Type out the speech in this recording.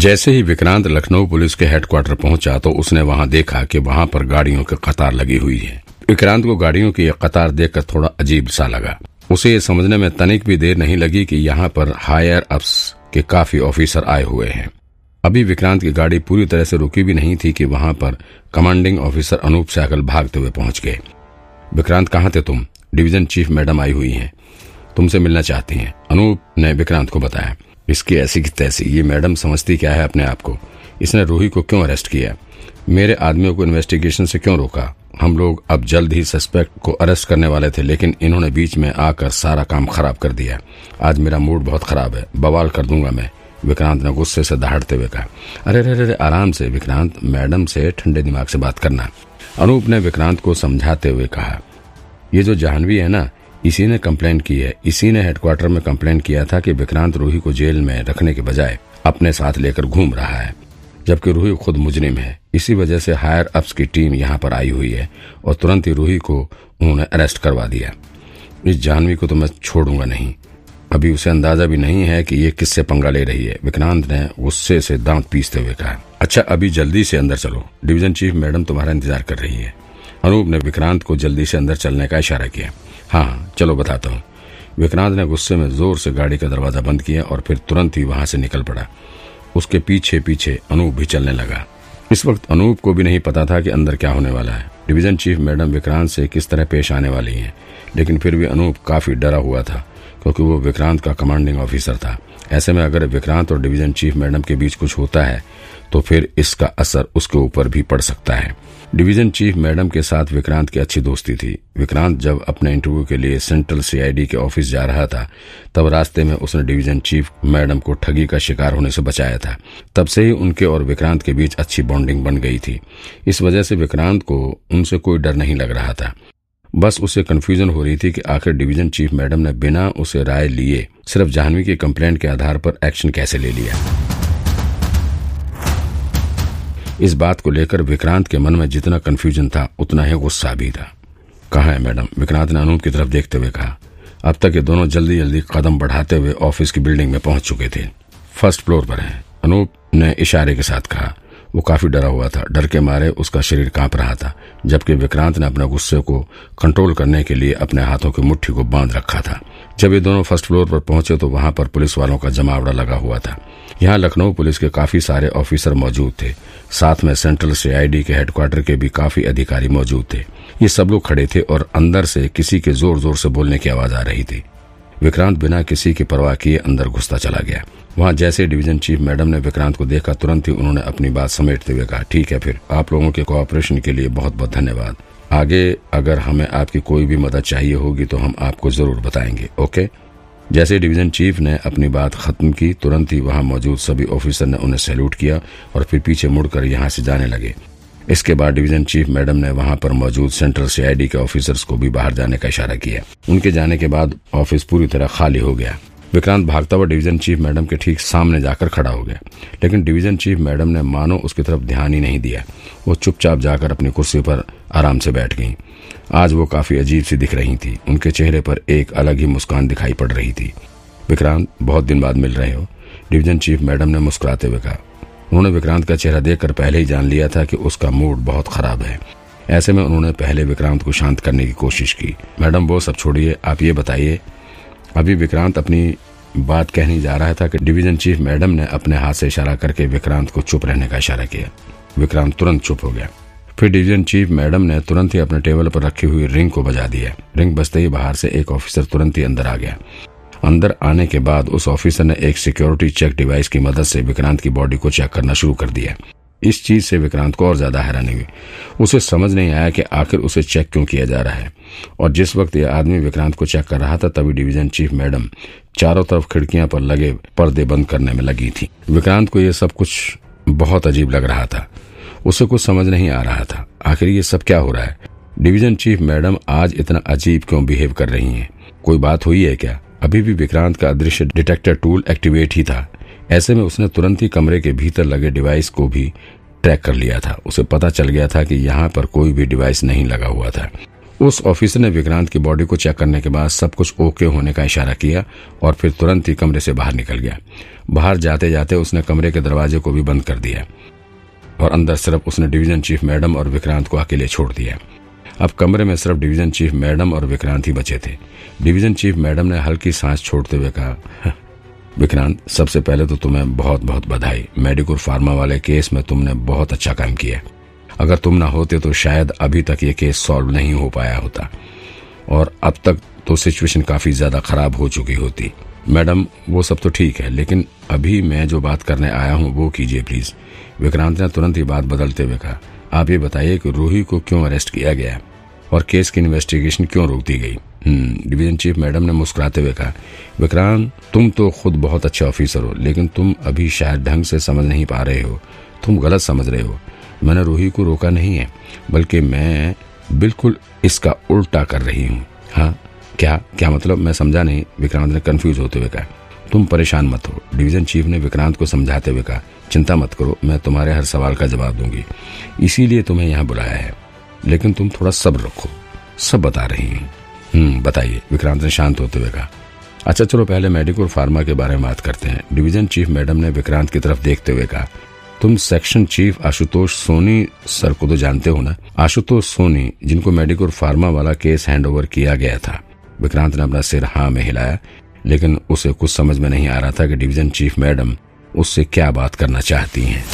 जैसे ही विक्रांत लखनऊ पुलिस के हेडक्वार्टर पहुँचा तो उसने वहाँ देखा कि वहाँ पर गाड़ियों की कतार लगी हुई है। विक्रांत को गाड़ियों की कतार देखकर थोड़ा अजीब सा लगा। उसे ये समझने में तनिक भी देर नहीं लगी कि यहाँ पर हायर अप्स के काफ़ी ऑफिसर आए हुए हैं। अभी विक्रांत की गाड़ी पूरी तरह से रुकी भी नहीं थी कि वहाँ पर कमांडिंग ऑफिसर अनूप सहगल भागते हुए पहुँच गए। विक्रांत, कहाँ थे तुम? डिवीज़न चीफ मैडम आई हुई हैं। तुमसे मिलना चाहती हैं। अनूप ने विक्रांत को बताया। इसकी ऐसी की तैसी, ये मैडम समझती क्या है अपने आप को? इसने रूही को क्यों अरेस्ट किया? मेरे आदमियों को इन्वेस्टिगेशन से क्यों रोका? हम लोग अब जल्द ही सस्पेक्ट को अरेस्ट करने वाले थे, लेकिन इन्होंने बीच में आकर सारा काम खराब कर दिया आज मेरा मूड बहुत खराब है। बवाल कर दूँगा मैं, विक्रांत ने गुस्से से दहाड़ते हुए कहा। अरे अरे अरे, आराम से विक्रांत, मैडम से ठंडे दिमाग से बात करना। अनूप ने विक्रांत को समझाते हुए कहा ये जो जाह्नवी है ना, इसी ने कंप्लेन की है। इसी ने हेडक्वार्टर में कंप्लेन किया था कि विक्रांत रूही को जेल में रखने के बजाय अपने साथ लेकर घूम रहा है, जबकि रूही खुद मुजरिम है। इसी वजह से हायर अप्स की टीम यहाँ पर आई हुई है और तुरंत ही रूही को उन्होंने अरेस्ट करवा दिया। इस जानवी को तो मैं छोड़ूँगा नहीं। अभी उसे अंदाज़ा भी नहीं है कि ये किससे पंगा ले रही है। विक्रांत ने गुस्से से दांत पीसते हुए कहा अच्छा अभी जल्दी से अंदर चलो। डिवीज़न चीफ मैडम तुम्हारा इंतज़ार कर रही है। अनूप ने विक्रांत को जल्दी से अंदर चलने का इशारा किया। हाँ चलो बताता हूँ। विक्रांत ने गुस्से में ज़ोर से गाड़ी का दरवाज़ा बंद किया और फिर तुरंत ही वहाँ से निकल पड़ा। उसके पीछे पीछे अनूप भी चलने लगा। इस वक्त अनूप को भी नहीं पता था कि अंदर क्या होने वाला है। डिवीज़न चीफ मैडम विक्रांत से किस तरह पेश आने वाली हैं, लेकिन फिर भी अनूप काफ़ी डरा हुआ था, क्योंकि वो विक्रांत का कमांडिंग ऑफिसर था। ऐसे में अगर विक्रांत और डिवीज़न चीफ मैडम के बीच कुछ होता है तो फिर इसका असर उसके ऊपर भी पड़ सकता है। डिवीज़न चीफ मैडम के साथ विक्रांत की अच्छी दोस्ती थी। विक्रांत जब अपने इंटरव्यू के लिए सेंट्रल सीआईडी के ऑफ़िस जा रहा था, तब रास्ते में उसने डिवीज़न चीफ मैडम को ठगी का शिकार होने से बचाया था। तब से ही उनके और विक्रांत के बीच अच्छी बॉन्डिंग बन गई थी। इस वजह से विक्रांत को उनसे कोई डर नहीं लग रहा था। बस उसे कन्फ्यूज़न हो रही थी कि आखिर डिवीज़न चीफ मैडम ने बिना उसे राय लिए सिर्फ़ जाह्नवी की कंप्लेंट के आधार पर एक्शन कैसे ले लिया। इस बात को लेकर विक्रांत के मन में जितना कंफ्यूजन था, उतना ही गुस्सा भी था। कहा है, मैडम, विक्रांत ने अनूप की तरफ़ देखते हुए कहा, अब तक ये दोनों जल्दी जल्दी कदम बढ़ाते हुए ऑफ़िस की बिल्डिंग में पहुँच चुके थे। फ़र्स्ट फ्लोर पर हैं। अनूप ने इशारे के साथ कहा, वो काफ़ी डरा हुआ था। डर के मारे उसका शरीर काँप रहा था, जबकि विक्रांत ने अपने गुस्से को कंट्रोल करने के लिए अपने हाथों की मुट्ठी को बाँध रखा था। जब ये दोनों फ़र्स्ट फ्लोर पर पहुँचे तो वहाँ पर पुलिस वालों का जमावड़ा लगा हुआ था। यहाँ लखनऊ पुलिस के काफ़ी सारे ऑफिसर मौजूद थे। साथ में सेंट्रल सीआईडी के हेडक्वार्टर के भी काफ़ी अधिकारी मौजूद थे। ये सब लोग खड़े थे और अंदर से किसी के ज़ोर ज़ोर से बोलने की आवाज़ आ रही थी। विक्रांत बिना किसी की परवाह किए अंदर घुसता चला गया। वहाँ जैसे डिवीज़न चीफ मैडम ने विक्रांत को देखा, तुरंत ही उन्होंने अपनी बात समेटते हुए कहा, ठीक है फिर, आप लोगों के कोऑपरेशन के लिए बहुत बहुत धन्यवाद। आगे अगर हमें आपकी कोई भी मदद चाहिए होगी तो हम आपको ज़रूर बताएँगे, ओके? जैसे डिवीज़न चीफ ने अपनी बात खत्म की, तुरंत ही वहाँ मौजूद सभी ऑफिसर ने उन्हें सैल्यूट किया और फिर पीछे मुड़कर यहाँ से जाने लगे। इसके बाद डिवीज़न चीफ मैडम ने वहाँ पर मौजूद सेंट्रल सीआईडी के ऑफिसर्स को भी बाहर जाने का इशारा किया। उनके जाने के बाद ऑफ़िस पूरी तरह खाली हो गया। विक्रांत भागता हुआ डिवीज़न चीफ मैडम के ठीक सामने जाकर खड़ा हो गया। लेकिन डिवीज़न चीफ मैडम ने मानो उसकी तरफ़ ध्यान ही नहीं दिया। वो चुपचाप जाकर अपनी कुर्सी पर आराम से बैठ गई। आज वो काफ़ी अजीब सी दिख रही थी। उनके चेहरे पर एक अलग ही मुस्कान दिखाई पड़ रही थी। विक्रांत, बहुत दिन बाद मिल रहे हो। डिवीज़न चीफ मैडम ने मुस्कुराते हुए कहा, उन्होंने विक्रांत का चेहरा देखकर पहले ही जान लिया था कि उसका मूड बहुत खराब है। ऐसे में उन्होंने पहले विक्रांत को शांत करने की कोशिश की। मैडम, वो सब छोड़िए, आप ये बताइए। अभी विक्रांत अपनी बात कहने जा रहा था कि डिवीज़न चीफ मैडम ने अपने हाथ से इशारा करके विक्रांत को चुप रहने का इशारा किया। विक्रांत तुरंत चुप हो गया। फिर डिवीज़न चीफ मैडम ने तुरंत ही अपने टेबल पर रखी हुई रिंग को बजा दिया रिंग बजते ही बाहर से एक ऑफिसर तुरंत ही अंदर आ गया। अंदर आने के बाद उस ऑफिसर ने एक सिक्योरिटी चेक डिवाइस की मदद से विक्रांत की बॉडी को चेक करना शुरू कर दिया इस चीज़ से विक्रांत को और ज़्यादा हैरानी हुई। उसे समझ नहीं आया कि आखिर उसे चेक क्यों किया जा रहा है। और जिस वक्त यह आदमी विक्रांत को चेक कर रहा था, तभी डिवीज़न चीफ मैडम चारों तरफ़ खिड़कियाँ पर लगे पर्दे बंद करने में लगी थी। विक्रांत को यह सब कुछ बहुत अजीब लग रहा था। उसे कुछ समझ नहीं आ रहा था। आखिर ये सब क्या हो रहा है? डिवीज़न चीफ मैडम आज इतना अजीब क्यों बिहेव कर रही हैं? कोई बात हुई है क्या? अभी भी विक्रांत का अदृश्य डिटेक्टर टूल एक्टिवेट ही था। ऐसे में उसने तुरंत ही कमरे के भीतर लगे डिवाइस को भी ट्रैक कर लिया था। उसे पता चल गया था कि यहाँ पर कोई भी डिवाइस नहीं लगा हुआ था। उस ऑफिसर ने विक्रांत की बॉडी को चेक करने के बाद सब कुछ ओके होने का इशारा किया और फिर तुरंत ही कमरे से बाहर निकल गया। बाहर जाते जाते उसने कमरे के दरवाजे को भी बंद कर दिया। और अंदर सिर्फ़ उसने डिवीज़न चीफ मैडम और विक्रांत को अकेले छोड़ दिया। अब कमरे में सिर्फ़ डिवीज़न चीफ मैडम और विक्रांत ही बचे थे। डिवीज़न चीफ मैडम ने हल्की सांस छोड़ते हुए कहा विक्रांत, सबसे पहले तो तुम्हें बहुत बहुत बधाई। मेडिकोर फार्मा वाले केस में तुमने बहुत अच्छा काम किया। अगर तुम ना होते तो शायद अभी तक ये केस सॉल्व नहीं हो पाया होता। और अब तक तो सिचुएशन काफ़ी ज़्यादा खराब हो चुकी होती। मैडम, वो सब तो ठीक है, लेकिन अभी मैं जो बात करने आया हूँ, वो कीजिए प्लीज़ विक्रांत ने तुरंत ही बात बदलते हुए कहा, आप ये बताइए कि रूही को क्यों अरेस्ट किया गया और केस की इन्वेस्टिगेशन क्यों रोक दी गई? डिवीज़न चीफ मैडम ने मुस्कुराते हुए कहा, विक्रांत, तुम तो खुद बहुत अच्छे ऑफिसर हो, लेकिन तुम अभी शायद ढंग से समझ नहीं पा रहे हो। तुम गलत समझ रहे हो। मैंने रूही को रोका नहीं है, बल्कि मैं बिल्कुल इसका उल्टा कर रही हूँ। हाँ? क्या क्या मतलब मैं समझा नहीं? विक्रांत ने कंफ्यूज होते हुए कहा, तुम परेशान मत हो। डिवीज़न चीफ ने विक्रांत को समझाते हुए कहा, चिंता मत करो, मैं तुम्हारे हर सवाल का जवाब दूँगी। इसीलिए तुम्हें यहाँ बुलाया है। लेकिन तुम थोड़ा सब्र रखो। सब बता रही हूँ। हम्म बताइए। विक्रांत ने शांत होते हुए कहा अच्छा चलो पहले मेडिकल फार्मा के बारे में बात करते हैं। डिवीज़न चीफ मैडम ने विक्रांत की तरफ़ देखते हुए कहा, तुम section chief Ashutosh Soni sir को तो जानते हो ना? आशुतोष सोनी, जिनको मेडिकल फार्मा वाला केस हैंडओवर किया गया था। विक्रांत ने अपना सिर हाँ में हिलाया, लेकिन उसे कुछ समझ में नहीं आ रहा था कि डिवीज़न चीफ मैडम उससे क्या बात करना चाहती हैं।